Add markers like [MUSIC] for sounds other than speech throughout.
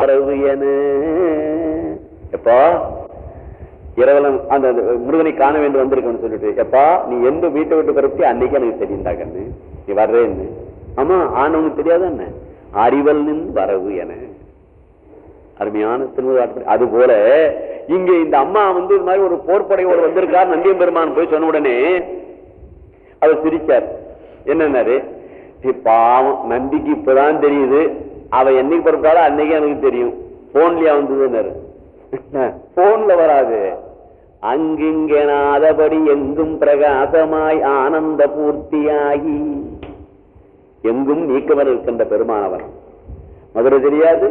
அரவு என எப்பா? இரவலம் அந்த அந்த முருகனை காண வேண்டும் வந்திருக்கேன்னு சொல்லிட்டு எப்பா நீ எந்த வீட்டை விட்டு பிறப்பி அன்னைக்கு எனக்கு தெரியுண்டா நீ வர்றேன்னு. ஆமா ஆனவனுக்கு தெரியாத என்ன? அறிவல் வரவு என. அருமையான திருமதி அது போல இங்க இந்த அம்மா வந்து இது மாதிரி ஒரு போர்ப்படையோடு வந்திருக்கார் நந்தியம் பெருமான் போய் சொன்ன உடனே அவர் சிரிச்சார். என்னன்னாரு? பாவம் நந்திக்கு இப்பதான் தெரியுது. அவன் என்னைக்கு பிறப்பாளோ அன்னைக்கு எனக்கு தெரியும். போன்லயா வந்ததுன்னாரு போன்ல வராது. அங்கிங்கனாதபடி எங்கும் பிரகாசமாய் ஆனந்த பூர்த்தியாகி. எங்கும் நீக்கவர் இருக்கின்ற பெருமானவர். மதுரை தெரியாது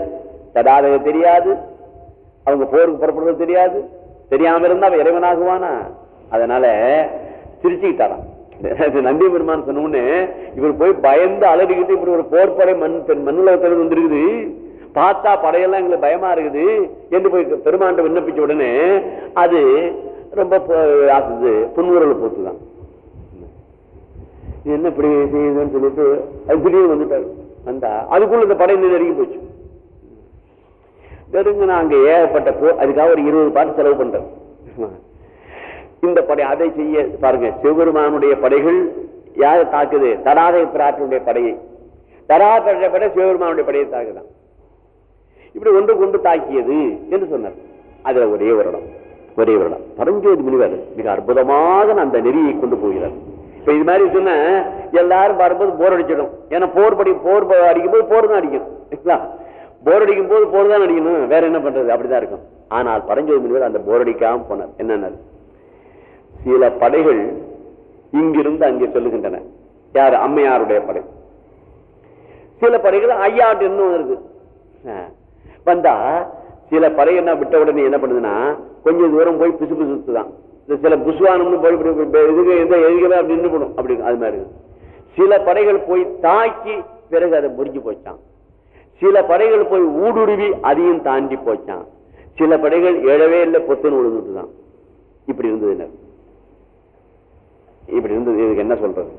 தடாதக தெரியாது அவங்க போருக்கு புறப்படுறது தெரியாது. தெரியாம இருந்தா அவன் இறைவனாகுவானா? அதனால சிரிச்சுக்கிட்டாராம் [LAUGHS] இது நந்தி பெருமான் சொன்னோன்னு இவர் போய் பயந்து அலறிக்கிட்டு இப்படி ஒரு போர்ப்படை மண் பெண் மண்ணுலகத்தில் வந்துருக்குது. பார்த்தா படையெல்லாம் எங்களுக்கு பயமா இருக்குது என்று போய் பெருமாண்ட விண்ணப்பிச்ச உடனே அது ரொம்ப ப- ஆசுது. புன்முறல் போத்து தான் என்ன இப்படி செய்யுதுன்னு சொல்லிட்டு அது திடீர்னு வந்துட்டாரு. வந்தா அதுக்குள்ள இந்த படை நெருங்கி போச்சு. நெருங்கினா அங்க ஏகப்பட்ட போ அதுக்காக ஒரு இருபது பாட்டு செலவு பண்றேன் இந்த படை அதை செய்ய பாருங்க. சிவபெருமானுடைய படைகள் யாரை தாக்குது? தராதை பிராட்டினுடைய படையை. தடாத படை சிவபெருமானுடைய படையை தாக்குதான். இப்படி ஒன்று கொண்டு தாக்கியது என்று சொன்னார். அதுல ஒரே ஒரு இடம் ஒரே ஒரு இடம் பரஞ்சோதி முனிவர் மிக அற்புதமாக அந்த நெறியை கொண்டு போகிறார். இப்ப இது மாதிரி சொன்ன எல்லாரும் வரும்போது போர் அடிச்சிடும். ஏன்னா போர் படி போர் அடிக்கும் போது போர் தான் அடிக்கும் போர் அடிக்கும் போது போர் தான் அடிக்கணும். வேற என்ன பண்றது? அப்படிதான் இருக்கும். ஆனால் பரஞ்சோதி முனிவர் அந்த போர் அடிக்காம போனார். என்னன்னாரு? சில படைகள் இங்கிருந்து அங்கே சொல்லுகின்றன. யார்? அம்மையாருடைய படை. சில படைகள் ஐயாட்டு இன்னும் இருக்கு வந்தா சில படை என்ன விட்ட உடனே என்ன பண்ணுதுன்னா கொஞ்சம் தூரம் போய் பிசு பிசுத்துதான் இந்த சில புசுவானம்னு போய் இப்படி எந்த எதுக்கவே அப்படி நின்று போடும். அப்படி அது மாதிரி சில படைகள் போய் தாக்கி பிறகு அதை முறிஞ்சு போச்சான் சில படைகள் போய் ஊடுருவி அதையும் தாண்டி போச்சான் சில படைகள் எழவே இல்லை பொத்துன்னு விழுந்துட்டுதான் இப்படி இருந்தது இப்படி இருந்தது இதுக்கு என்ன சொல்றது?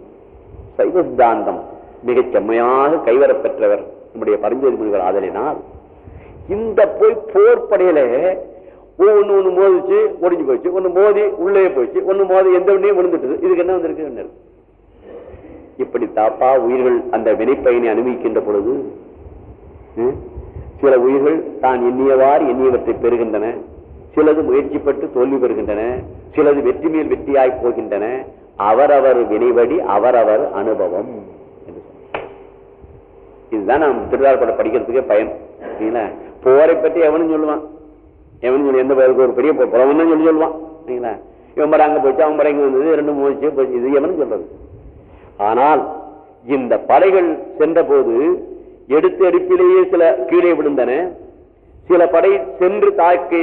சைவ சித்தாந்தம் மிகச் செம்மையாக கைவரப்பெற்றவர் நம்முடைய பரஞ்சோதி முனிவர் ஆதலினால் இந்த போய் போர் படையில ஒன்னு ஒன்று மோதிச்சு ஒடிஞ்சு போயிடுச்சு ஒன்று மோதி உள்ளே போயிடுச்சு ஒன்று மோதி எந்த ஒன்றையும் விழுந்துட்டது. இதுக்கு என்ன வந்திருக்கு என்ன? இப்படி தாப்பா உயிர்கள் அந்த வினைப்பயனை அனுபவிக்கின்ற பொழுது சில உயிர்கள் தான் எண்ணியவாறு எண்ணியவற்றை பெறுகின்றன. சிலது முயற்சிப்பட்டு தோல்வி பெறுகின்றன. சிலது வெற்றி மேல் வெற்றியாய் போகின்றன. அவரவர் வினைவடி அவரவர் அனுபவம். இதுதான் நாம் திருவாரூர் படிக்கிறதுக்கே பயன். சரிங்களா? போரை பற்றி எவனும் சொல்லுவான். எவனும் சொல்லி எந்த பயிருக்கு ஒரு பெரிய புலவன் தான் சொல்லி சொல்லுவான். சரிங்களா? இவன் படம் அங்கே போச்சு அவன் படம் இங்க வந்தது ரெண்டு மூச்சு போச்சு. இது எவனும் சொல்றது ஆனால் இந்த படைகள் சென்ற போது எடுத்த எடுப்பிலேயே சில கீழே விழுந்தன. சில படை சென்று தாக்கி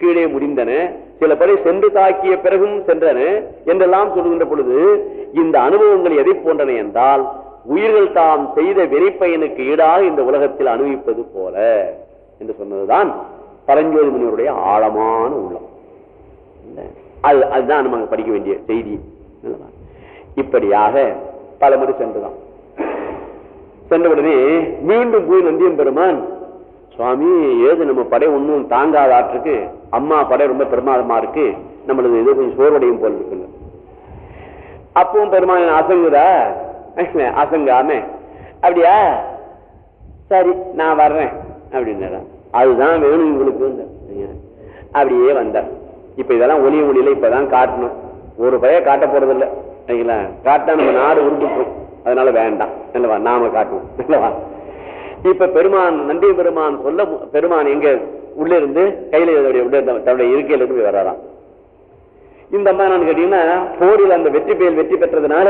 கீழே முடிந்தன. சில படை சென்று தாக்கிய பிறகும் சென்றன என்றெல்லாம் சொல்லுகின்ற பொழுது இந்த அனுபவங்கள் எதை போன்றன என்றால் உயிர்கள் தாம் செய்த வெறிப்பயனுக்கு ஈடாக இந்த உலகத்தில் அனுபவிப்பது போல என்று சொன்னதுதான் பரஞ்சோதி முனிவருடைய ஆழமான உள்ளம். அது அதுதான் நம்ம அங்க படிக்க வேண்டிய செய்தி. இப்படியாக பல முறை சென்றுதான். சென்ற உடனே மீண்டும் போய் நந்தியம் பெருமான் சுவாமி ஏது நம்ம படை ஒன்றும் தாங்காத ஆற்றுக்கு அம்மா படை ரொம்ப பிரமாதமா இருக்கு நம்மளது எது கொஞ்சம் சோர்வடையும் போல் இருக்குன்னு அப்பவும் பெருமான் அசங்குதா? அசங்காம. அப்படியா? சரி நான் வர்றேன் அப்படின்னா அதுதான் வேணும் உங்களுக்கு அப்படியே வந்தார். இப்ப இதெல்லாம் ஒளி ஒளியில இப்பதான் காட்டணும். ஒரு பைய காட்ட போறது இல்லை சரிங்களா? காட்டா நம்ம நாடு உருட்டுக்கும் அதனால வேண்டாம். இல்லவா? நாம காட்டுவோம். இல்லவா? இப்ப பெருமான் நன்றி பெருமான் சொல்ல பெருமான் எங்க உள்ள இருந்து கையில உள்ள தன்னுடைய இருக்கையில இருந்து போய் வர்றாராம் இந்த அம்மா என்னன்னு கேட்டீங்கன்னா போரில் அந்த வெற்றி பெயர் வெற்றி பெற்றதுனால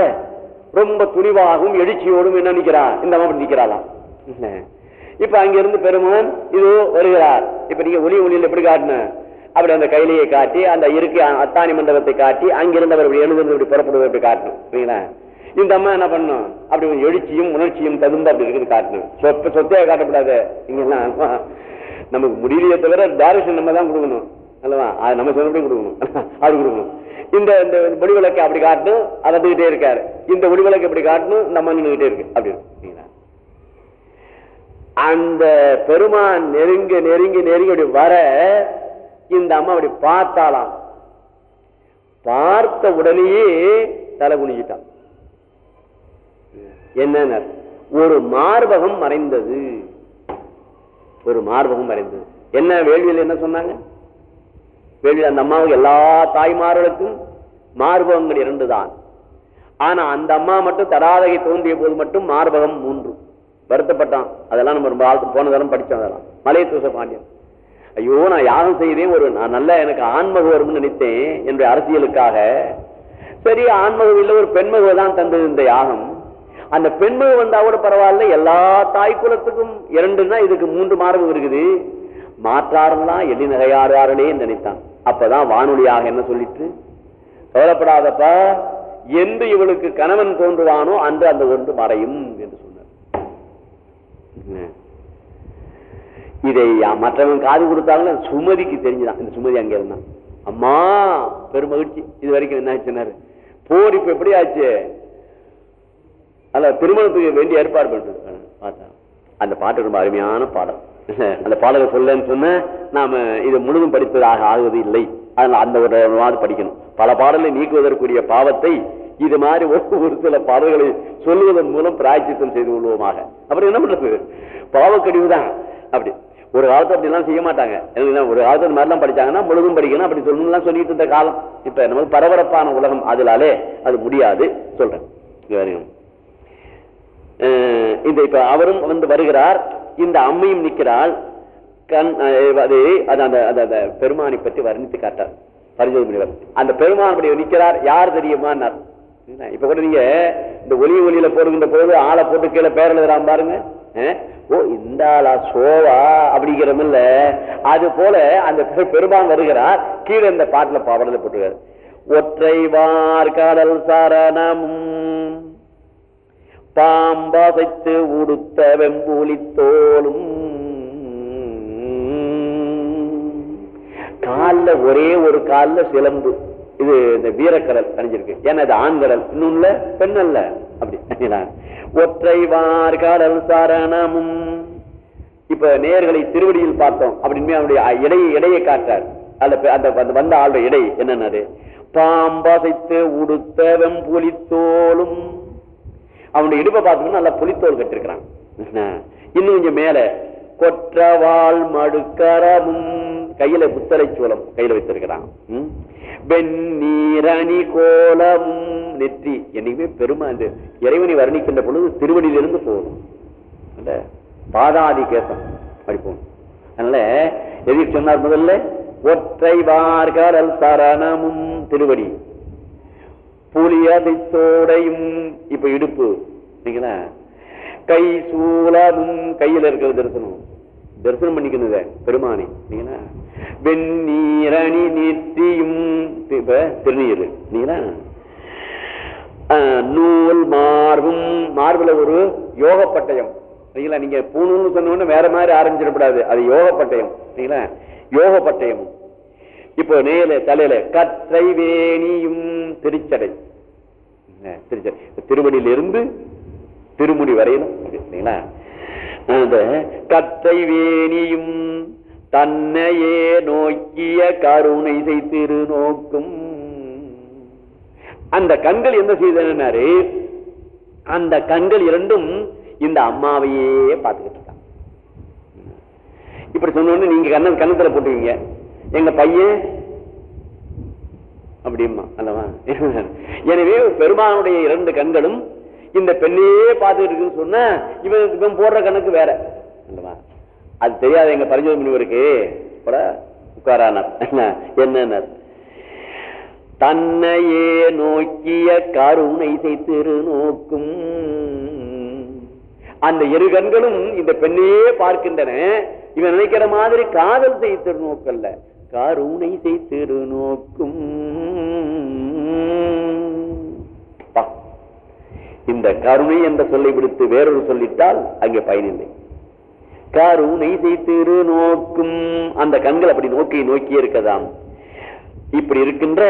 ரொம்ப துணிவாகவும் எழுச்சியோடும் என்ன நிக்கிறா இந்த அம்மா இப்படி நிக்கிறாளாம் இப்ப அங்கிருந்து பெருமான் இதோ வருகிறார். இப்ப நீங்க ஒளி ஒளியில் எப்படி காட்டின அப்படி அந்த கையிலேயே காட்டி அந்த இருக்கை அத்தானி மண்டபத்தை காட்டி அங்கிருந்து அவர் எழுதுறது இப்படி புறப்படுவது இப்படி காட்டணும். சரிங்களா இந்த அம்மா என்ன பண்ணும் அப்படி எழுச்சியும் உணர்ச்சியும் தகுந்த அப்படி இருக்குது காட்டணும் சொத்த சொத்தையா காட்டக்கூடாது இங்கெல்லாம் நமக்கு முடியலையே தவிர டேரக்ஷன் நம்ம தான் கொடுக்கணும். அல்லவா? அது நம்ம சொன்னபடி கொடுக்கணும். அது கொடுக்கணும். இந்த இந்த ஒளி விளக்கை அப்படி காட்டணும். அதை வந்துகிட்டே இருக்காரு. இந்த ஒளி விளக்கு எப்படி காட்டணும்? இந்த அம்மா நின்றுகிட்டே இருக்கு. அப்படி அந்த பெருமான் நெருங்கி நெருங்கி நெருங்கி அப்படி வர இந்த அம்மா அப்படி பார்த்தாலாம் பார்த்த உடனேயே தலை குனிஞ்சிட்டான். என்ன ஒரு மார்பகம் மறைந்தது. ஒரு மார்பகம் மறைந்தது. என்ன வேள்வியில் என்ன சொன்னாங்க? வேள்வியில் அந்த அம்மாவுக்கு எல்லா தாய்மார்களுக்கும் மார்பகங்கள் இரண்டு தான் ஆனா அந்த அம்மா மட்டும் தராதகை தோன்றிய போது மட்டும் மார்பகம் மூன்று. வருத்தப்பட்டான். அதெல்லாம் நம்ம ரொம்ப ஆழ்த்து போன தரம் படித்தோம் அதெல்லாம். மலையத்தூச பாண்டியன். ஐயோ நான் யாகம் செய்தேன் ஒரு நான் நல்ல எனக்கு ஆண்மக வரும்னு நினைத்தேன். என்னுடைய அரசியலுக்காக. சரி ஆண்மகம் இல்லை ஒரு பெண்மகு தான் தந்தது இந்த யாகம். அந்த பெண்மக வந்தா கூட பரவாயில்ல எல்லா தாய் குலத்துக்கும் இரண்டுன்னா இதுக்கு மூன்று மார்பு இருக்குது. மாற்றாருந்தான் எள்ளி நகையாறார்களே நினைத்தான். அப்பதான் வானொலியாக என்ன சொல்லிட்டு கவலைப்படாதப்பா என்று இவளுக்கு கணவன் தோன்றுவானோ அன்று அந்த ஒன்று மறையும் என்று சொன்னார். இதை மற்றவன் காது கொடுத்தாலும் சுமதிக்கு தெரிஞ்சுதான். இந்த சுமதி அங்க இருந்தான். அம்மா பெருமகிழ்ச்சி இது வரைக்கும் என்ன ஆச்சுன்னாரு போர் இப்ப எப்படி ஆச்சு? அல்ல திருமணத்துக்கு வேண்டிய ஏற்பாடு பண்ணிட்டு பார்த்தேன் அந்த பாட்டு ரொம்ப அருமையான பாடம் [LAUGHS] அந்த பாடலை சொல்லன்னு சொன்ன நாம இது முழுதும் படிப்பதாக ஆகுவது இல்லை. அதனால அந்த ஒரு படிக்கணும். பல பாடலை நீக்குவதற்குரிய பாவத்தை இது மாதிரி ஒரு சில பாடல்களை சொல்லுவதன் மூலம் பிராய்ச்சித்தம் செய்து கொள்வோமாக. அப்புறம் என்ன பண்றது? பாவக்கடிவுதான் அப்படி. ஒரு காலத்தை அப்படி எல்லாம் செய்ய மாட்டாங்க. ஒரு காலத்து மாதிரி எல்லாம் படிச்சாங்கன்னா முழுதும் படிக்கணும் அப்படி சொல்லணும்லாம் சொல்லிட்டு இருந்த காலம். இப்ப நமக்கு பரபரப்பான உலகம் அதனாலே அது முடியாது. சொல்றேன். இந்த இப்ப அவரும் வந்து வருகிறார். இந்த அம்மையும் நிற்கிறாள். கண் அது அந்த அந்த பெருமானை பற்றி வர்ணித்து காட்டார். பரிஞ்சோதி முனிவர் அந்த பெருமானுடைய நிற்கிறார். யார் தெரியுமான்னார்? இப்ப கூட நீங்க இந்த ஒலி ஒலியில போடுகின்ற போது ஆளை போட்டு கீழே பேர் எழுதுறான் பாருங்க. ஓ இந்த ஆளா சோவா அப்படிங்கிறமில்ல அது போல அந்த பெருமான் வருகிறார். கீழே இந்த பாட்டுல பாவடல போட்டுருக்காரு. ஒற்றைவார் கடல் சரணமும் பாம்பாசைத்து உடுத்த வெம்பூலித்தோலும். காலில் ஒரே ஒரு காலில் சிலம்பு. இது இந்த வீரக்கடல் அணிஞ்சிருக்கு. ஏன்னா இது ஆண்கடல். இன்னொன்னு பெண் அல்ல அப்படி ஒற்றைவார் கடல் சரணமும். இப்ப நேர்களை திருவடியில் பார்த்தோம். அப்படின்னு அவனுடைய இடையை இடையை காட்டார். அந்த வந்த ஆளுடைய இடை என்னன்னது? பாம்பாசைத்து உடுத்த வெம்பூலித்தோலும். அவனுடைய இடுப்பை பார்த்தோம்னா நல்லா புலித்தோல் கட்டிருக்கிறான். இன்னும் கொஞ்சம் மேல. கொற்றவாள் மடுக்கரமும் கையில புத்தரை சூலம் கையில வைத்திருக்கிறான். வெந்நீரணி கோலமும் நெற்றி. என்னைக்குமே பெருமை அந்த இறைவனை வர்ணிக்கின்ற பொழுது திருவடியிலிருந்து போகணும் பாதாதி கேசம். படிப்போம் அதனால எதிர் சொன்னார் முதல்ல ஒற்றை வார்கரல் சரணமும் திருவடி. புலியதைத்தோடையும் இப்ப இடுப்பு கை சூலமும் கையில இருக்கிற தரிசனம். தரிசனம் பண்ணிக்கணுத பெருமானி வெந்நீரணி நெற்றியும் திருநீர் நூல் மார்பும் மார்புல ஒரு யோக பட்டயம். சரிங்களா நீங்க பூணுன்னு சொன்ன வேற மாதிரி ஆரம்பிச்சிடப்படாது அது யோக பட்டயம் சரிங்களா யோக பட்டயமும். இப்போ நேல தலையில கற்றை வேணியும் திருச்சடை. திருச்சடை திருவடியிலிருந்து திருமுடி வரையிலும் சரிங்களா? அந்த கற்றை வேணியும் தன்னையே நோக்கிய கருணை செய்திரு நோக்கும். அந்த கண்கள் என்ன செய்தனாரு அந்த கண்கள் இரண்டும் இந்த அம்மாவையே பார்த்துக்கிட்டு இருக்காங்க. இப்படி சொன்னோன்னு நீங்க கண்ண கண்ணத்துல போட்டுவீங்க எங்க பையன்? அப்படிமா அல்லவா? எனவே பெருமானுடைய இரண்டு கண்களும் இந்த பெண்ணையே பார்த்துட்டு இருக்குன்னு சொன்ன இவன் இவன் போடுற கணக்கு வேற அல்லவா? அது தெரியாது எங்க பரிஞ்சோதி முனிவருக்கு உட்காரானார். என்ன தன்னையே நோக்கிய கருணை செய்திரு நோக்கும். அந்த இரு கண்களும் இந்த பெண்ணையே பார்க்கின்றன. இவன் நினைக்கிற மாதிரி காதல் செய்திரு நோக்கல்ல. கருணை செய்திரு நோக்கும். இந்த கருணை என்ற சொல்லை விடுத்து வேறொரு சொல்லிட்டால் அங்கே பயனில்லை. கருணை செய்திரு நோக்கும். அந்த கண்கள் அப்படி நோக்கி நோக்கி இருக்கதாம். இப்படி இருக்கின்ற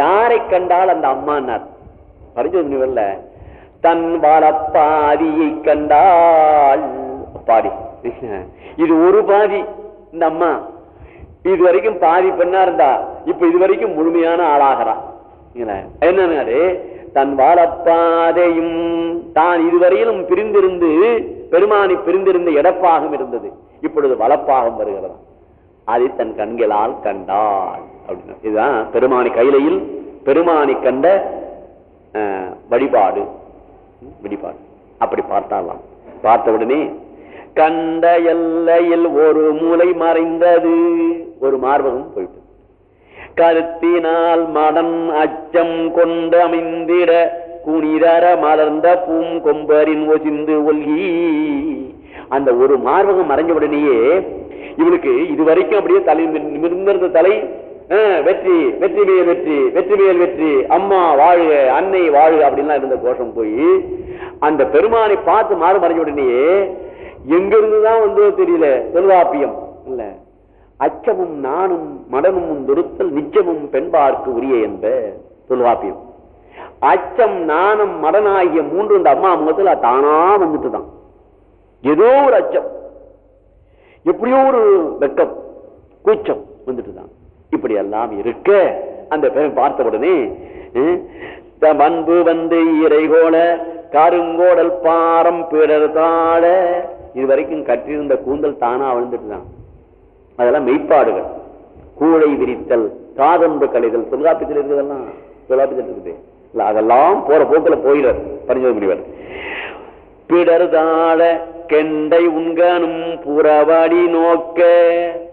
யாரை கண்டால் அந்த அம்மானார் பரிஞ்சோதிவல்ல தன் வாழப்பாதியை கண்டால். பாடி இது ஒரு பாதி. இந்த அம்மா இது வரைக்கும் பாதி பெண்ணா இருந்தா இப்ப இது வரைக்கும் முழுமையான ஆளாகிறான் என்னன்னாரு? தன் வாழப்பாதையும் தான் இதுவரையிலும் பிரிந்திருந்து பெருமானி பிரிந்திருந்த இடப்பாகம் இருந்தது. இப்பொழுது வளப்பாகம் வருகிறதா. அதை தன் கண்களால் கண்டாள். அப்படின்னு. இதுதான் பெருமானி கையிலையில் பெருமானி கண்ட வழிபாடு. வழிபாடு. அப்படி பார்த்தாலாம். பார்த்த உடனே கண்ட எல்லையில் ஒரு மூலை மறைந்தது. ஒரு மார்பகம் போயிட்டு. கருத்தினால் மனம் அச்சம் கொண்டு அமைந்திட குனிதர மலர்ந்த பூம் கொம்பரின் ஒசிந்து ஒல்கி. அந்த ஒரு மார்பகம் மறைஞ்ச உடனேயே இவனுக்கு இதுவரைக்கும் அப்படியே தலை நிமிர்ந்திருந்த தலை வெற்றி வெற்றி மேல் வெற்றி வெற்றி மேல் வெற்றி அம்மா வாழ்க அன்னை வாழ்க அப்படின்லாம் இருந்த கோஷம் போய் அந்த பெருமானை பார்த்து மாறு மறைஞ்ச உடனேயே எங்கிருந்துதான் வந்து தெரியல தொல்காப்பியம் இல்லை. அச்சமும் நானும் மடமும் துருத்தல் நிச்சமும் பெண்பார்க்கு உரிய என்ப தொல்காப்பியம் அச்சம் நாணம் மடனாகிய மூன்று இந்த அம்மா முகத்துல தானா வந்துட்டு தான் ஏதோ ஒரு அச்சம். எப்படியோ ஒரு வெக்கம் கூச்சம் வந்துட்டு தான் இப்படி எல்லாம் இருக்க. அந்த பெண் பார்த்த உடனே பண்பு வந்து இறைகோல கருங்கோடல் பாரம் பிறர் தாழ. இதுவரைக்கும் கற்றிருந்த கூந்தல் தானா விழுந்துட்டு தான் அதெல்லாம் மெய்ப்பாடுகள். கூழை விரித்தல் காதொன்று கலைதல் தொல்காப்பியத்தில் இருக்குதெல்லாம் தொல்காப்பியத்தில் இருக்குது. இல்லை அதெல்லாம் போற போக்கில் போயிடார் பரிஞ்சோதி முடிவர் பிடர்தாழ கெண்டை உண்கனும் புறவாடி நோக்க.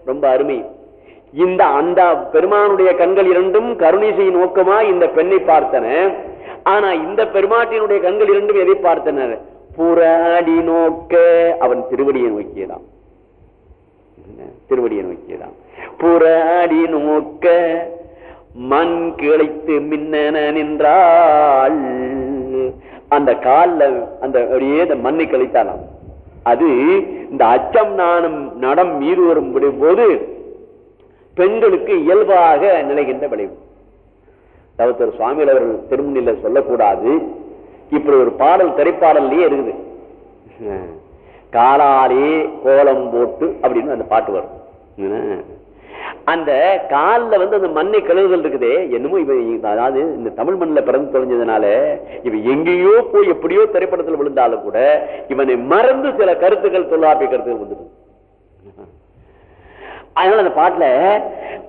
ரொம்ப அருமை. இந்த அந்த பெருமானுடைய கண்கள் இரண்டும் கருணிசை நோக்கமா இந்த பெண்ணை பார்த்தன. ஆனா இந்த பெருமாட்டினுடைய கண்கள் இரண்டும் எதை பார்த்தனர் புறாடி நோக்க. அவன் திருவடியை நோக்கியதான் திருவடியை நோக்கிதான் புறாடி நோக்க மண் கிளைத்து மின்னன நின்றாள். அந்த கால்ல அந்த அப்படியே அந்த மண்ணை கழித்தாலாம் அது இந்த அச்சம் நானும் நடம் மீது வரும் போது பெண்களுக்கு இயல்பாக நிலைகின்ற விளைவு. தவத்தர் சுவாமியில் அவர்கள் திருமணில சொல்லக்கூடாது. இப்படி ஒரு பாடல் திரைப்பாடல்லையே இருக்குது. காலாலே கோலம் போட்டு அப்படின்னு அந்த பாட்டு வரும். அந்த காலில் வந்து அந்த மண்ணை கழுவுதல் இருக்குதே என்னமோ இவன் அதாவது இந்த தமிழ் மண்ணில் பிறந்து தொலைஞ்சதுனால இவன் எங்கேயோ போய் எப்படியோ திரைப்படத்தில் விழுந்தாலும் கூட இவனை மறந்து சில கருத்துக்கள் தொல்லாப்பிய கருத்துக்கள் வந்துடும் அதனால அந்த பாட்டுல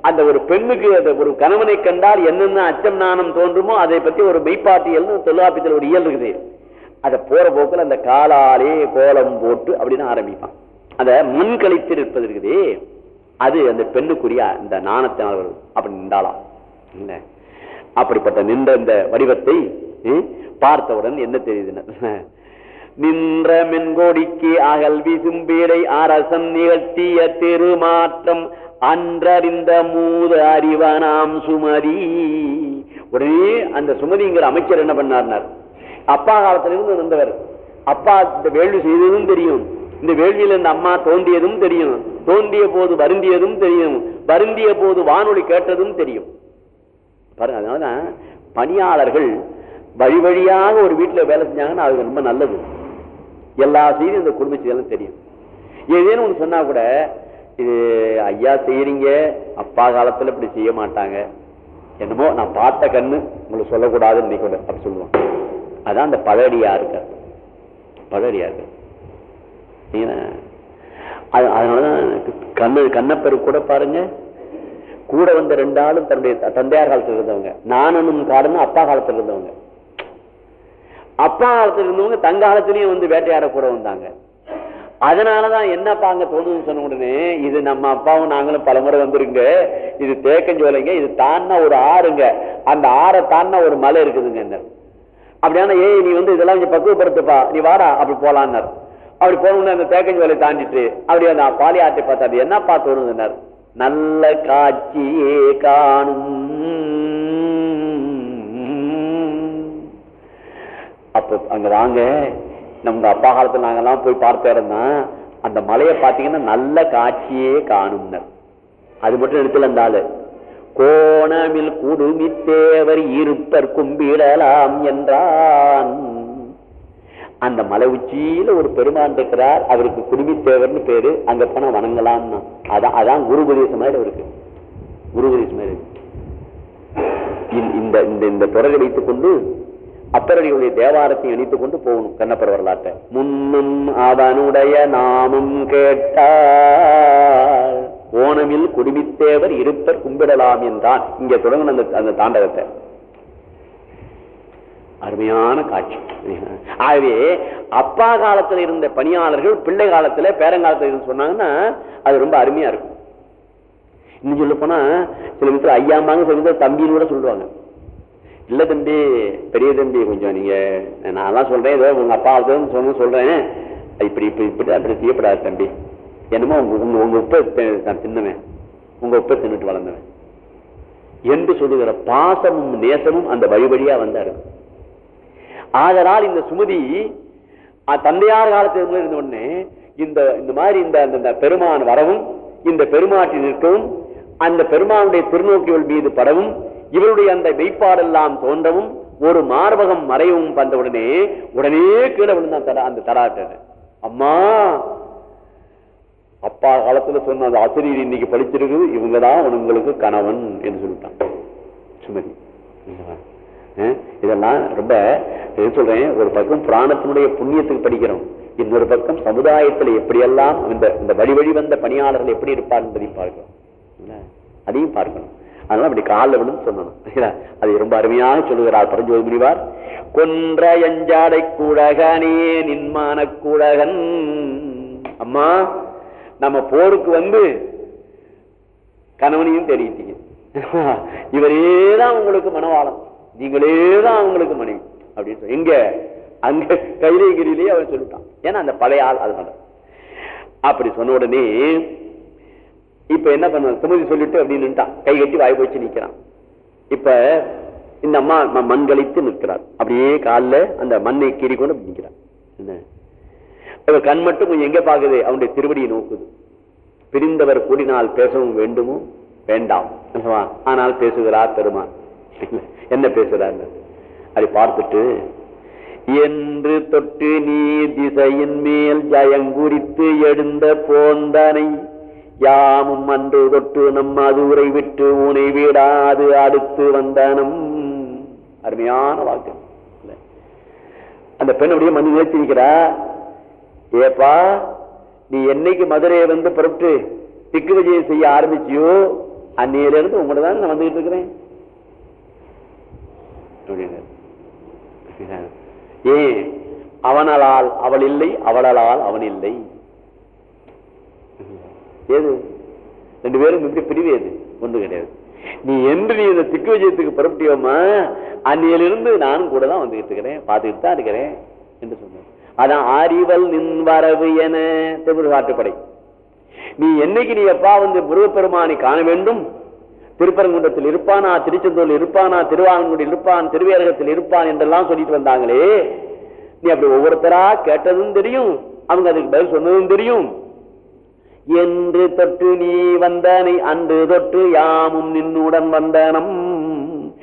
அந்த ஒரு பெண்ணுக்கு அந்த ஒரு கணவனை கண்டால் என்னென்ன அச்சம் நாணம் தோன்றுமோ அதை பற்றி ஒரு மெய்ப்பாட்டியல் தொல்லாப்பியத்தில் ஒரு இயல் இருக்குது. அதை போற போக்குல அந்த காலாலே கோலம் போட்டு அப்படின்னு ஆரம்பிப்பான். அந்த முன் கழித்து நிற்பது இருக்குது. அது அந்த பெண்ணுக்குரிய இந்த நாணத்தினால் அப்படி நின்றாலாம் இல்ல அப்படிப்பட்ட நின்ற இந்த வடிவத்தை பார்த்தவுடன் என்ன தெரியுதுன்னு நின்ற மென்கோடிக்கு அகல் விசும்பீரை அரசன் நிகழ்த்திய திருமாற்றம் அன்றறிந்த மூது அறிவனாம் சுமதி. உடனே அந்த சுமதிங்கிற அமைச்சர் என்ன பண்ணார்னார்? அப்பா காலத்திலிருந்து இருந்தவர். அப்பா இந்த வேள்வி செய்ததும் தெரியும். இந்த வேள்வியில் இந்த அம்மா தோன்றியதும் தெரியும். தோன்றிய போது வருந்தியதும் தெரியும். வருந்திய போது வானொலி கேட்டதும் தெரியும். அதனால பணியாளர்கள் வழி வழியாக ஒரு வீட்டில் வேலை செஞ்சாங்கன்னா அது ரொம்ப நல்லது. எல்லா செய்தியும் இந்த குடும்ப தெரியும். ஏதேன்னு ஒன்று சொன்னா கூட இது ஐயா செய்யறீங்க அப்பா காலத்தில் இப்படி செய்ய மாட்டாங்க. என்னமோ நான் பார்த்த கண்ணு உங்களுக்கு சொல்லக்கூடாதுன்னு நினைக்கல அப்படி சொல்லுவோம் அதான் அந்த பழடியா இருக்க. பழடியா இருக்கு. அதனாலதான் கண்ணு கண்ணப்பெரு கூட பாருங்க. கூட வந்த ரெண்டு ஆளும் தன்னுடைய தந்தையார் காலத்துல இருந்தவங்க. நானும் காரணம் அப்பா காலத்துல இருந்தவங்க. அப்பா காலத்துல இருந்தவங்க தங்காலத்திலயும் வந்து வேட்டையாட கூட வந்தாங்க. அதனாலதான் என்னப்பா அங்க தோணுதுன்னு சொன்ன உடனே இது நம்ம அப்பாவும் நாங்களும் பலமுறை வந்துருங்க. இது தேக்கஞ்சோலைங்க இது தான்னா ஒரு ஆறுங்க. அந்த ஆறை தான்னா ஒரு மலை இருக்குதுங்க என்ன அப்படியான ஏய் நீ வந்து இதெல்லாம் கொஞ்சம் பக்குவப்படுத்துப்பா நீ வாடா அப்படி போலான்னார். அப்படி போனோம்னா அந்த தேக்கஞ்சோலை தாண்டிட்டு அப்படி அந்த பாலி ஆட்டை அப்படி அது என்னப்பா தோணுதுன்னார். நல்ல காட்சியே காணும். அப்ப அங்க வாங்க. நம்ம அப்பா காலத்துல நாங்கெல்லாம் போய் பார்த்த இடம் அந்த மலையை பார்த்தீங்கன்னா நல்ல காட்சியே காணும்னர். அது மட்டும் எடுத்துல அந்த கோணமில் குடுமித்தேவர் இருப்பர் கும்பிடலாம் என்றான். அந்த மலை உச்சியில ஒரு பெருமான் இருக்கிறார். அவருக்கு குடுமித்தேவர்னு பேரு. அங்க போனா வணங்கலாம்னா அதான் அதான் குரு உபதேசம் மாதிரி அவருக்கு. குரு உபதேசம் மாதிரி. இந்த- இந்த இந்த இந்த வைத்துக் கொண்டு அப்பரடிகளுடைய தேவாரத்தை இணைத்துக் கொண்டு போகணும் கண்ணப்பர் வரலாற்ற. முன்னும் அவனுடைய நாமும் கேட்டால் கோணமில் குடிமித்தேவர் இருப்பர் கும்பிடலாம் என்றான். இங்க தொடங்கின அந்த அந்த தாண்டகத்தை அருமையான காட்சி. ஆகவே அப்பா காலத்தில் இருந்த பணியாளர்கள் பிள்ளை காலத்தில் பேரங்காலத்தில் இருந்து சொன்னாங்கன்னா அது ரொம்ப அருமையா இருக்கும். இன்னும் சொல்ல போனா சில விதத்துல ஐயாம்பாங்க சில தம்பின்னு கூட சொல்லுவாங்க. இல்ல தம்பி பெரிய தம்பி கொஞ்சம் நீங்க நான் தான் சொல்றேன் ஏதோ உங்க அப்பா சொன்ன சொல்றேன். இப்படி இப்படி இப்படி அப்படி செய்யப்படாது தம்பி. என்னமோ உங்க உங்க உப்ப உப்பை நான் தின்னவன். உங்க உப்பை தின்னுட்டு வளர்ந்தவன். என்று சொல்லுகிற பாசமும் நேசமும் அந்த வழி வழியா வந்தாரு ஆதலால் இந்த சுமதி அஹ், தந்தையார் காலத்தில் இருந்த உடனே இந்த இந்த மாதிரி இந்த அந்த- பெருமான் வரவும் இந்த பெருமாட்டில் நிற்கவும் அந்த பெருமானுடைய திருநோக்கிகள் மீது படவும் இவருடைய அந்த மெய்ப்பாடெல்லாம் தோன்றவும் ஒரு மார்பகம் மறையவும் வந்த உடனே உடனே கீழே விழுந்தான் தரா அந்த தராட்ட அம்மா அப்பா காலத்துல சொன்ன அந்த ஆசிரியர் இன்னைக்கு படிச்சிருக்குது இவங்கதான் உங்களுக்கு கணவன் என்று சொல்லிட்டான். சுமதி. அஹ் இதெல்லாம் ரொம்ப சொல்றேன் ஒரு பக்கம் புராணத்தினுடைய புண்ணியத்துக்கு படிக்கிறோம் இன்னொரு பக்கம் சமுதாயத்தில் எப்படியெல்லாம் இந்த இந்த வழி வழி வந்த பணியாளர்கள் எப்படி இருப்பார் என்பதையும் பார்க்கிறோம். அதையும் பார்க்கணும். அதனால அப்படி காலில் விழுந்து சொல்லணும் அதை ரொம்ப அருமையாக சொல்லுகிறார் பரஞ்சோதி முனிவார். கொன்ற எஞ்சாடை கூடகனே நின்மான கூடகன். அம்மா நம்ம போருக்கு வந்து கணவனையும் தேடிட்டீங்க இவரேதான் உங்களுக்கு மனவாளம் நீங்களேதான் அவங்களுக்கு மனைவி. அப்படின்னு சொல்லி எங்க அங்க கைலேகிரிலேயே அவன் சொல்லிட்டான். ஏன்னா அந்த பழைய ஆள் அதனால அப்படி சொன்ன உடனே இப்ப என்ன பண்ண சுமதி சொல்லிட்டு அப்படின்னு கை கட்டி வாய் போச்சு நிக்கிறான். இப்ப இந்த அம்மா மண் கழித்து நிற்கிறார். அப்படியே கால்ல அந்த மண்ணை கீறி கொண்டு நிற்கிறார். என்ன? கண் மட்டும் கொஞ்சம் எங்க பாக்குது? அவனுடைய திருவடியை நோக்குது. பிரிந்தவர் கூடினால் பேசவும் வேண்டுமோ? வேண்டாம் ஆனால் பேசுகிறார் பெருமான். என்ன பேசுகிறார் அதை பார்த்துட்டு என்று தொட்டு நீ திசையின் மேல் ஜயங்குறித்து எழுந்த போந்தனை யாமும் அன்று தொட்டு நம் அதுரை விட்டு உனை விடாது அடுத்து வந்தனம். அருமையான வாக்கு. அந்த பெண்ணுடைய மனு மண்ணு நினைச்சிருக்கிறா ஏப்பா நீ என்னைக்கு மதுரையை வந்து புறப்பட்டு திக்கு விஜயம் செய்ய ஆரம்பிச்சியோ அன்னையில இருந்து உங்கள்ட்ட தான் நான் வந்துகிட்டு இருக்கிறேன். ஏன்? அவனலால் அவள் இல்லை அவளால் அவன் இல்லை. ஏது? ரெண்டு பேரும் இப்படி பிரிவு எது ஒன்று கிடையாது. நீ என்று நீ இந்த திக்கு விஜயத்துக்கு புறப்பட்டியோமா அன்னையிலிருந்து நானும் கூட தான் வந்துகிட்டு இருக்கிறேன் பார்த்துக்கிட்டு தான் இருக்கிறேன் என்று சொன்னேன் அதான் ஆரிவல் நின் வரவு என தமிழ் காட்டுப்படை. நீ என்னைக்கு நீ எப்பா வந்து முருகப்பெருமானை காண வேண்டும்? திருப்பரங்குன்றத்தில் இருப்பானா? திருச்செந்தூரில் இருப்பானா? திருவான்குடியில் இருப்பான்? திருவேரகத்தில் இருப்பான் என்றெல்லாம் சொல்லிட்டு வந்தாங்களே. நீ அப்படி ஒவ்வொருத்தரா கேட்டதும் தெரியும் அவங்க அதுக்கு பதில் சொன்னதும் தெரியும். என்று தொட்டு நீ வந்தனை அன்று தொற்று யாமும் நின்னுடன் வந்தனம்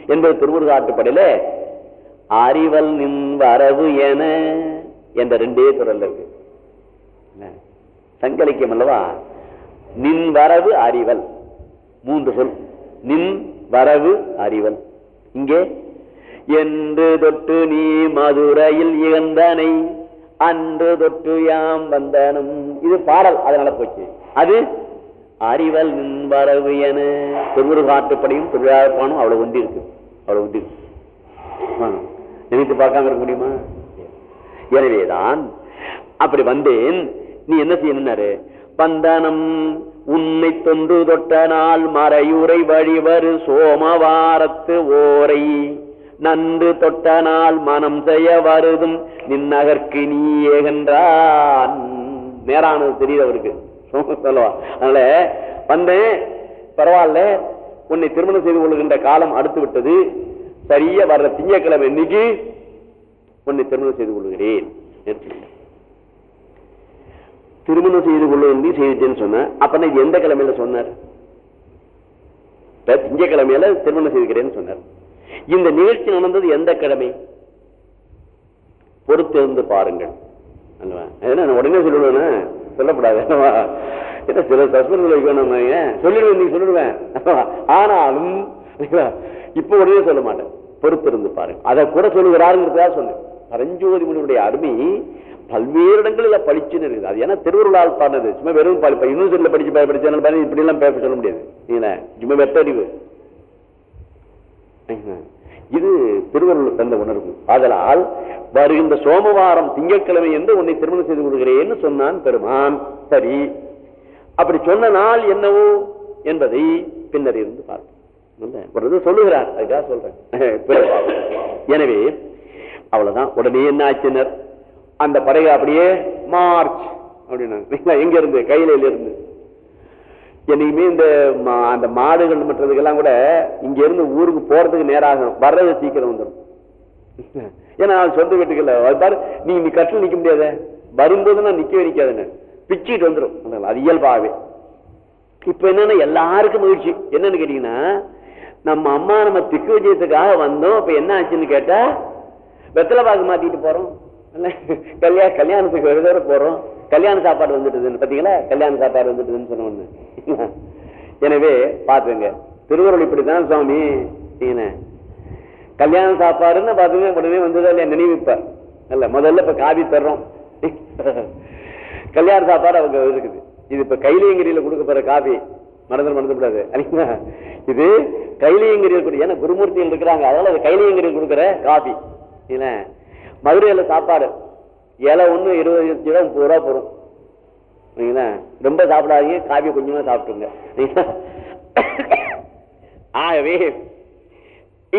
என்பது திருமுருகாட்டுப்படையில அறிவல் நின் வரவு என என்ற ரெண்டே குரல் இருக்கு. சங்கலிக்கம் அல்லவா? நின் வரவு அறிவல். மூன்று சொல். நின் வரவு அறிவல். இங்கே என்று தொட்டு நீ மதுரையில் இழந்தனை அன்று தொட்டு யாம் வந்தனும். இது பாடல் அதனால போச்சு. அது அறிவல் நின் வரவு என. திருமுருகாட்டுப்படியும் திருவிழாப்பானும் அவ்வளவு ஒன்றி இருக்கு. அவ்வளவு ஒன்றி இருக்கு. நினைத்து பார்க்காம இருக்க முடியுமா? எனவேதான் அப்படி வந்தேன். நீ என்ன செய்யணும்னாரு? பந்தனம் உன்னை தொன்று தொட்ட நாள் மறையுறை வழிவரு சோமவாரத்து ஓரை. நன்று தொட்ட நாள் மனம் செய்ய வருதும் நின்னகற்கு நீ ஏகன்றான். நேரானது தெரியுது அவருக்கு. சொல்லுவா? அதனால வந்தேன். பரவாயில்ல. உன்னை திருமணம் செய்து கொள்கின்ற காலம் அடுத்து விட்டது. சரியா வர்ற திங்கக்கிழமை இன்னைக்கு உன்னை திருமணம் செய்து கொள்கிறேன் திருமணம் செய்து கொள்ளுவது செய்துட்டேன்னு சொன்னேன் அப்ப இது எந்த கிழமையில சொன்னார்? திங்கக்கிழமையில திருமணம் செய்துக்கிறேன்னு சொன்னார். இந்த நிகழ்ச்சி நடந்தது எந்த கிழமை? பொறுத்திருந்து பாருங்கள். உடனே சொல்லிடுவேன் சொல்லப்படாது என்ன சில சஸ்பெண்ட் வைக்கணும் சொல்லிடுவேன் நீ சொல்லிடுவேன் ஆனாலும் இப்ப உடனே சொல்ல மாட்டேன். பொறுத்திருந்து பாருங்க அதை கூட சொல்லுகிறாருங்கிறதுக்காக சொன்னேன். பரஞ்சோதிமனுடைய அருமை பல்வேறு இடங்களில் பளிச்சுன்னு இருக்குது. அது ஏன்னா திருவருளால் பாடினது சும்மா வெறும் யூனிவர்சிட்டியில் படிச்சு ப- பாருங்க இப்படி எல்லாம் பேச சொல்ல முடியாது. நீங்களே சும்மா வெட்டறிவு. இது திருவருள் தந்த உணர்வு. ஆதலால் வருகின்ற சோமவாரம் திங்கட்கிழமை என்று உன்னை திருமணம் செய்து கொடுக்கிறேன்னு சொன்னான் பெருமான். சரி. அப்படி சொன்ன நாள் என்னவோ என்பதை பின்னர் இருந்து பார்ப்போம். சொல்லுகிறார். அதுக்காக சொல்றேன். [LAUGHS] எனவே அவ்வளவுதான். உடனே என்ன ஆச்சினர் அந்த படையை அப்படியே மார்ச் அப்படின்னா எங்க இருந்து கையில இருந்து என்னைக்குமே இந்த மா- அந்த மாடுகள் மற்றதுக்கெல்லாம் கூட இங்க இருந்து ஊருக்கு போறதுக்கு நேராகும் வர்றது சீக்கிரம் வந்துடும் ஏன்னா சொந்த வீட்டுக்குள்ள பாரு நீ நீ கட்டில் நிக்க முடியாத. வரும்போது நான் நிக்கவே நிக்காதுன்னு. பிச்சுட்டு வந்துடும் அது இயல்பாகவே. இப்ப என்னன்னா எல்லாருக்கும் மகிழ்ச்சி. என்னன்னு கேட்டீங்கன்னா நம்ம அம்மா நம்ம திக்கு விஜயத்துக்காக வந்தோம். இப்ப என்ன ஆச்சுன்னு கேட்டா வெத்தலை பாக்கு மாத்திட்டு போறோம். கல்யாண கல்யாணத்துக்கு ஒரு போறோம். கல்யாண சாப்பாடு வந்துட்டுதுன்னு பாத்தீங்களா கல்யாண சாப்பாடு வந்துட்டுதுன்னு சொன்ன எனவே பாத்துங்க திருவருள் இப்படிதான் சுவாமி. கல்யாண சாப்பாடுன்னு பாத்துங்க உடனே வந்ததா இல்லையா? நினைவிப்ப. இல்ல முதல்ல இப்ப காவி தர்றோம். கல்யாண சாப்பாடு அவங்க இருக்குது. இது இப்ப கைலியங்கிரியில கொடுக்க போற காபி. மறந்து கூடாது இது கைலியங்கிரியில் கூட ஏன்னா குருமூர்த்திகள் இருக்கிறாங்க. அதனால அது கைலியங்கிரியில் கொடுக்குற காபி. இல்ல மதுரையில சாப்பாடு. இலை ஒன்று இருபது ரூபா முப்பது ரூபா போறோம் சரிங்களா? ரொம்ப சாப்பிடாதீங்க காபி கொஞ்சமா சாப்பிட்டுங்க ஆகவே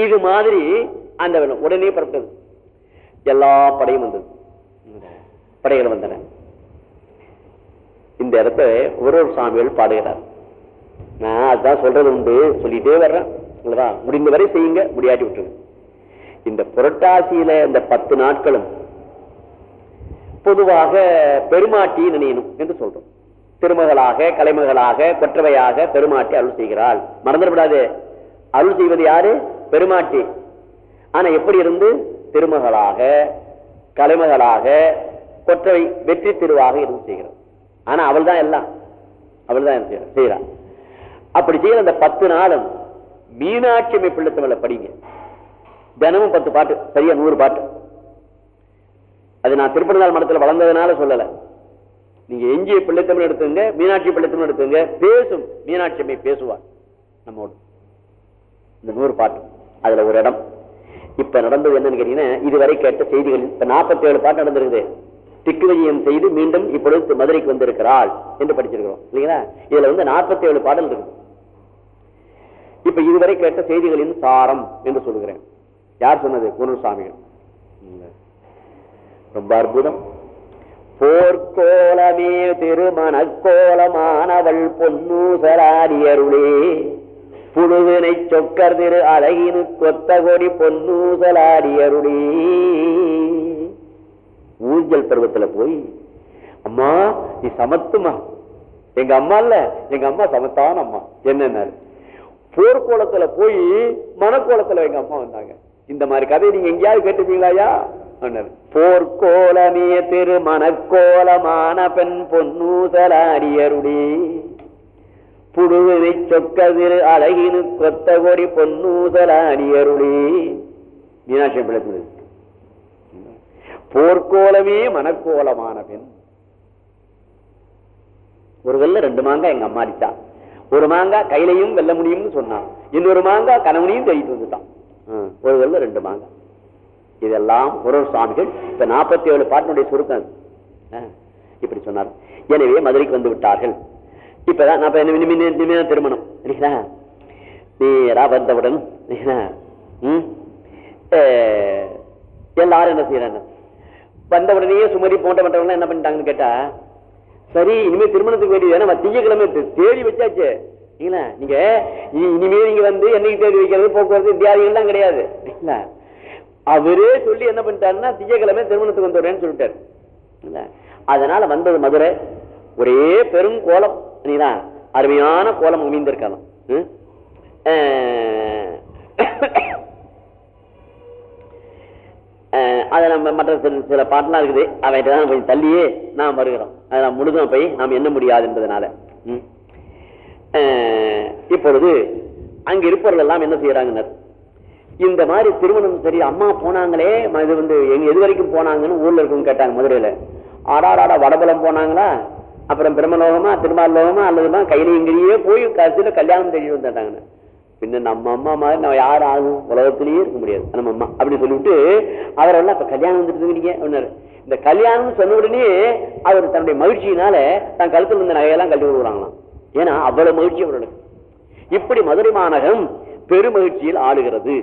இது மாதிரி அந்த உடனே புறப்பட்டது. எல்லா படையும் வந்தது. படைகள் வந்தன. இந்த இடத்த ஒரு ஒரு சாமிகள் பாடுகிறார். நான் அதான் சொல்றது உண்டு. சொல்லிட்டே வர்றேன். அல்லவா முடிந்த வரை செய்யுங்க. முடியாட்டி விட்டுருங்க. இந்த புரட்டாசியில இந்த பத்து நாட்களும் பொதுவாக பெருமாட்டி நினையணும் என்று சொல்றோம். திருமகளாக கலைமகளாக கொற்றவையாக பெருமாட்டி அருள் செய்கிறாள். மறந்துடப்படாது அருள் செய்வது யாரு? பெருமாட்டி. ஆனா எப்படி இருந்து? திருமகளாக கலைமகளாக கொற்றவை வெற்றி திருவாக இருந்து செய்கிறார் ஆனா அவள் தான் எல்லாம் அவள் தான் செய்யறான் அப்படி செய்யற அந்த பத்து நாளும் மீனாட்சி அம்மை படிங்க. தினமும் பத்து பாட்டு சரியா? நூறு பாட்டு. அது நான் திருப்பதிநாள் மடத்தில் வளர்ந்ததுனால சொல்லல. நீங்க எஞ்சிய பிள்ளைத்தமிழ் எடுத்துங்க மீனாட்சி பிள்ளைத்தமிழ் எடுத்துங்க பேசும். மீனாட்சி அம்மை பேசுவார் நம்மோடு. இந்த நூறு பாட்டு அதுல ஒரு இடம். இப்ப நடந்தது என்னன்னு கேட்டீங்கன்னா இதுவரை கேட்ட செய்திகள் இப்ப நாற்பத்தி ஏழு பாட்டு நடந்திருக்குது. திக்குவிஜயம் செய்து மீண்டும் இப்பொழுது மதுரைக்கு வந்திருக்கிறாள் என்று படிச்சிருக்கிறோம் இல்லைங்களா? இதுல வந்து நாற்பத்தி ஏழு பாடல் இருக்கு இப்ப இதுவரை கேட்ட செய்திகளின் சாரம் என்று சொல்லுகிறேன். யார் சொன்னது? குணசாமிகள் ரொம்ப அற்புதம். போர்க்கோலமே திருமணக்கோலமானவள் பொன்னூசலாடியருளே. புழுவினை சொக்கர் திரு அழகினு கொத்த கொடி பொன்னூசலாடியருளே. ஊஞ்சல் பருவத்துல போய் அம்மா நீ சமத்துமா? எங்க அம்மா இல்ல. எங்க அம்மா சமத்தான அம்மா. என்னன்னாரு. போர்க்கோலத்துல போய் மனக்கோலத்துல எங்க அம்மா வந்தாங்க. இந்த மாதிரி கதை நீங்க எங்கேயாவது கேட்டுப்பீங்களாயா போர்க்கோலமே திரு மனக்கோலமான பெண் பொன்னூசலாடியருடி புடுவினை சொக்க திரு அழகினு கொத்த கொடி பொன்னூசலாடியருளி மீனாட்சி பிள்ளைக்கு போர்க்கோலமே மனக்கோலமான பெண். ஒரு வெள்ள ரெண்டு மாங்காய் எங்க அம்மா அடித்தான் ஒரு மாங்காய் கையிலையும் வெல்ல முடியும்னு சொன்னான். இன்னொரு மாங்காய் கணவனையும் தெரிவித்து வந்துட்டான். ஒரு வெள்ள ரெண்டு மாங்க. இதெல்லாம் குரல் சுவாமிகள் இப்ப நாற்பத்தி ஏழு பாட்டினுடைய சுருக்கம். ஆ, இப்படி சொன்னார். எனவே மதுரைக்கு வந்து விட்டார்கள். இப்பதான் நான் இனிமே- திருமணம். இல்லைங்களா? நேரா வந்தவுடன் ம், எல்லாரும் என்ன செய்யறாங்க? வந்த உடனே சுமதி போன்ற மற்றவங்க என்ன பண்ணிட்டாங்கன்னு கேட்டா சரி இனிமே திருமணத்துக்கு வேண்டியது நம்ம திங்கக்கிழமை தேடி வச்சாச்சு. நீங்க இ- இனிமே நீங்க வந்து என்னைக்கு தேடி வைக்கிறது? போக்குவரத்து இத்தியாதிகள்லாம் கிடையாது. அவரே சொல்லி என்ன பண்ணிட்டாருன்னா திங்கக்கிழமை திருமணத்துக்கு வந்துடுறேன்னு சொல்லிட்டாரு. அதனால வந்தது மதுரை. ஒரே பெரும் கோலம். அருமையான கோலம் அமைந்திருக்கலாம் ம்? அதை நம்ம மற்ற சில சில பாட்டெல்லாம் இருக்குது. அவன்கிட்ட தான் போய் தள்ளியே நாம் வருகிறோம். அதை நாம் முழுதும் போய் நாம் என்ன முடியாது என்பதனால. ம். இப்பொழுது அங்க இருப்பவர்கள் எல்லாம் என்ன செய்யறாங்க இந்த மாதிரி திருமணம் சரி அம்மா போனாங்களே இது வந்து எங்க எது வரைக்கும் போனாங்கன்னு ஊர்ல இருக்கவங்க கேட்டாங்க மதுரையில ஆடாடாடா வடபலம் போனாங்களா? அப்புறம் பிரம்மலோகமா திருமாலோகமா அல்லதுமா கையில இங்கேயே போய் கடைசியில கல்யாணம் தெரிஞ்சு வந்துட்டாங்க. பின்ன நம்ம அம்மா மாதிரி நம்ம யார் ஆகும் உலகத்திலேயே இருக்க முடியாது. நம்ம அம்மா அப்படின்னு சொல்லிவிட்டு அவரெல்லாம் இப்ப கல்யாணம் வந்துருக்குறீங்க இருக்கீங்க இந்த கல்யாணம் சொன்ன உடனே அவர் தன்னுடைய மகிழ்ச்சியினால தன் கழுத்துல இருந்த நகையெல்லாம் கழட்டி விடுறாங்களாம் ஏன்னா அவ்வளவு மகிழ்ச்சி அவர்களுக்கு. இப்படி மதுரை மாநகரம் பெருமகிழ்ச்சியில் ஆளுகிறது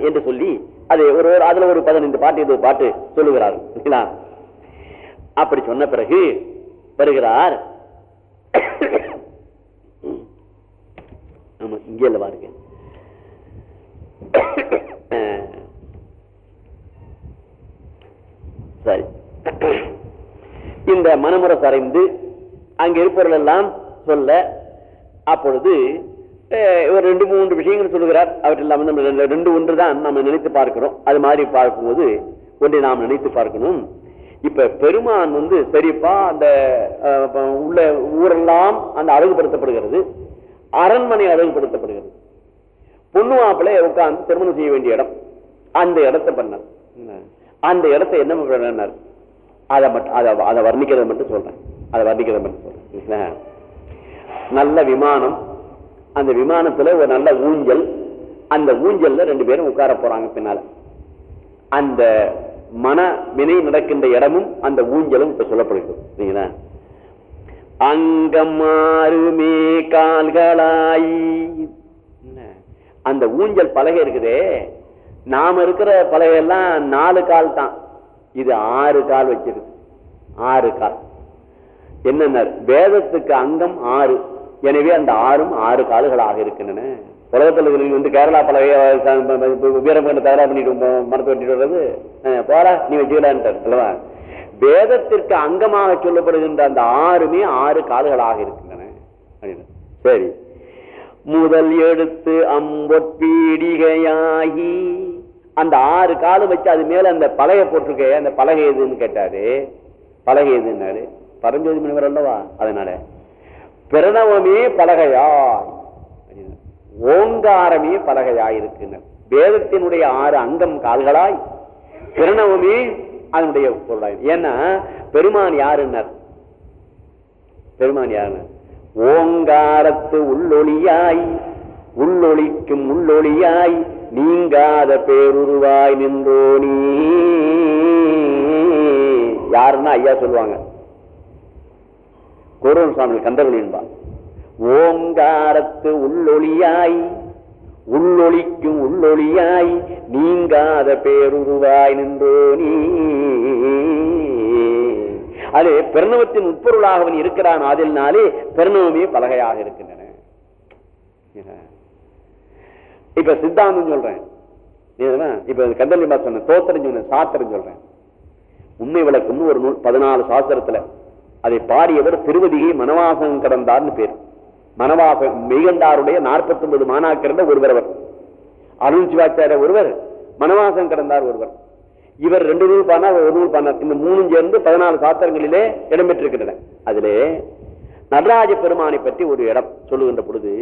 என்று சொல்லி அது ஒரு ஒரு- அதுல ஒரு பதினைந்து பாட்டு இது பாட்டு சொல்லுகிறார் அப்படி சொன்ன பிறகு வருகிறார் ஆமா இங்கே பாருங்க. சரி. இந்த மனமுறை சரைந்து அங்க இருப்பவர்கள் எல்லாம் சொல்ல அப்பொழுது இவர் ஒரு ரெண்டு மூன்று விஷயங்கள் சொல்லுகிறார். அவற்றெல்லாம் வந்து நம்ம ரெண்டு- ரெண்டு ஒன்று தான் நம்ம நினைத்து பார்க்கிறோம். அது மாதிரி பார்க்கும்போது ஒன்றை நாம் நினைத்து பார்க்கணும். இப்ப பெருமான் வந்து சரிப்பா அந்த உள்ள ஊரெல்லாம் அந்த அழகுபடுத்தப்படுகிறது. அரண்மனை அழகுபடுத்தப்படுகிறது. பொண்ணு மாப்பிள்ளை உட்கார்ந்து திருமணம் செய்ய வேண்டிய இடம். அந்த இடத்த பண்ணார். அந்த இடத்தை என்ன பண்ணார்? அதை மட்டும் அதை அதை வர்ணிக்கிறத மட்டும் சொல்றேன். அதை வர்ணிக்கிறத மட்டும் சொல்றேன். சரிங்களா? நல்ல விமானம் அந்த விமானத்துல ஒரு நல்ல ஊஞ்சல் அந்த ஊஞ்சல்ல ரெண்டு பேரும் உட்கார போறாங்க பின்னால. அந்த மன வினை நடக்கின்ற இடமும் அந்த ஊஞ்சலும் இப்ப சொல்லப்படுகிறது அங்கம் மாறுமே கால்களாய். அந்த ஊஞ்சல் பலகை இருக்குதே நாம இருக்கிற பலகை எல்லாம் நாலு கால் தான். இது ஆறு கால் வச்சிருக்கு. ஆறு கால். என்னென்ன? வேதத்துக்கு அங்கம் ஆறு. எனவே அந்த ஆறும் ஆறு கால்களாக இருக்கின்றன. உலகத்தில் வந்து கேரளா பல வீரப்பண்ண தயாரா பண்ணிட்டு போ- மரத்தை வெட்டிட்டு வர்றது? போரா நீ வச்சுக்கலான்ட்டார் அல்லவா? வேதத்திற்கு அங்கமாக சொல்லப்படுகின்ற அந்த ஆறுமே ஆறு கால்களாக இருக்கின்றன. சரி. முதல் எடுத்து அம்பொற்பீடிகையாகி அந்த ஆறு காலம் வச்சு அது மேல அந்த பலகை போட்டிருக்க அந்த பலகை எதுன்னு கேட்டாரு. பலகை எதுன்னாரு? பரஞ்சோதி முனிவர் அல்லவா? அதனால. பிரணவமே பலகையா? ஓங்காரமே பலகையாய் இருக்குன்னு வேதத்தினுடைய ஆறு அங்கம் கால்களாய் பிரணவமே அதனுடைய பொருளாய். ஏன்னா பெருமான் யாருன்னார்? பெருமான் யாருன்னு? ஓங்காரத்து உள்ளொளியாய் உள்ளொளிக்கும் உள்ளொளியாய் நீங்காத பேருருவாய் நின்றோனி. யாருன்னா ஐயா சொல்லுவாங்க. கோரவன் சுவாமிகள் கந்தவழி என்பார் ஓங்காரத்து உள்ளொளியாய் உள்ளொளிக்கும் உள்ளொளியாய் நீங்காத பேருருவாய் நின்றோனி அது பிரணவத்தின் உட்பொருளாக அவன் இருக்கிறான் ஆதில்னாலே பிரணவமே பலகையாக இருக்கின்றன. இப்ப சித்தாந்தம் சொல்றேன். இப்ப கந்தலிமா சொன்ன தோத்திரம் சொன்ன சாத்திரம் சொல்றேன். உண்மை விளக்குன்னு ஒரு நூல் பதினாலு சாஸ்திரத்துல அதை பாடியவர் திருவதிகை மனவாசம் கடந்தார்னு பேர். மனவாச மெய்கண்டாருடைய நாற்பத்தி ஒன்பது மாணாக்கிறத ஒருவர் அவர் அருள் சிவாச்சாரிய ஒருவர் மனவாசம் கடந்தார் ஒருவர். இவர் ரெண்டு நூல் பாடினார் ஒரு நூல் பாடினார். இந்த மூணு சேர்ந்து பதினாலு சாத்திரங்களிலே இடம்பெற்றிருக்கின்றன. அதிலே நடராஜ பெருமானை பற்றி ஒரு இடம் சொல்லுகின்ற பொழுது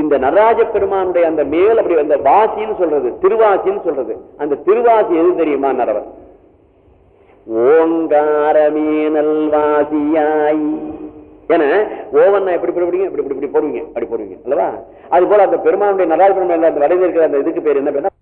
இந்த நடராஜ பெருமானுடைய அந்த மேல் அப்படி அந்த வாசின்னு சொல்றது திருவாசின்னு சொல்றது. அந்த திருவாசி எது தெரியுமா நடவர் ஓங்காரமே நல்வாசியாய் என ஓவன்னா எப்படி இப்படி இப்படி இப்படி இப்படி போடுவீங்க. அப்படி போடுவீங்க. அல்லவா? அது போல அந்த பெருமானுடைய நடராஜ பெருமாள் அந்த வடையில் இருக்கிற அந்த இதுக்கு பேர் என்ன பேர்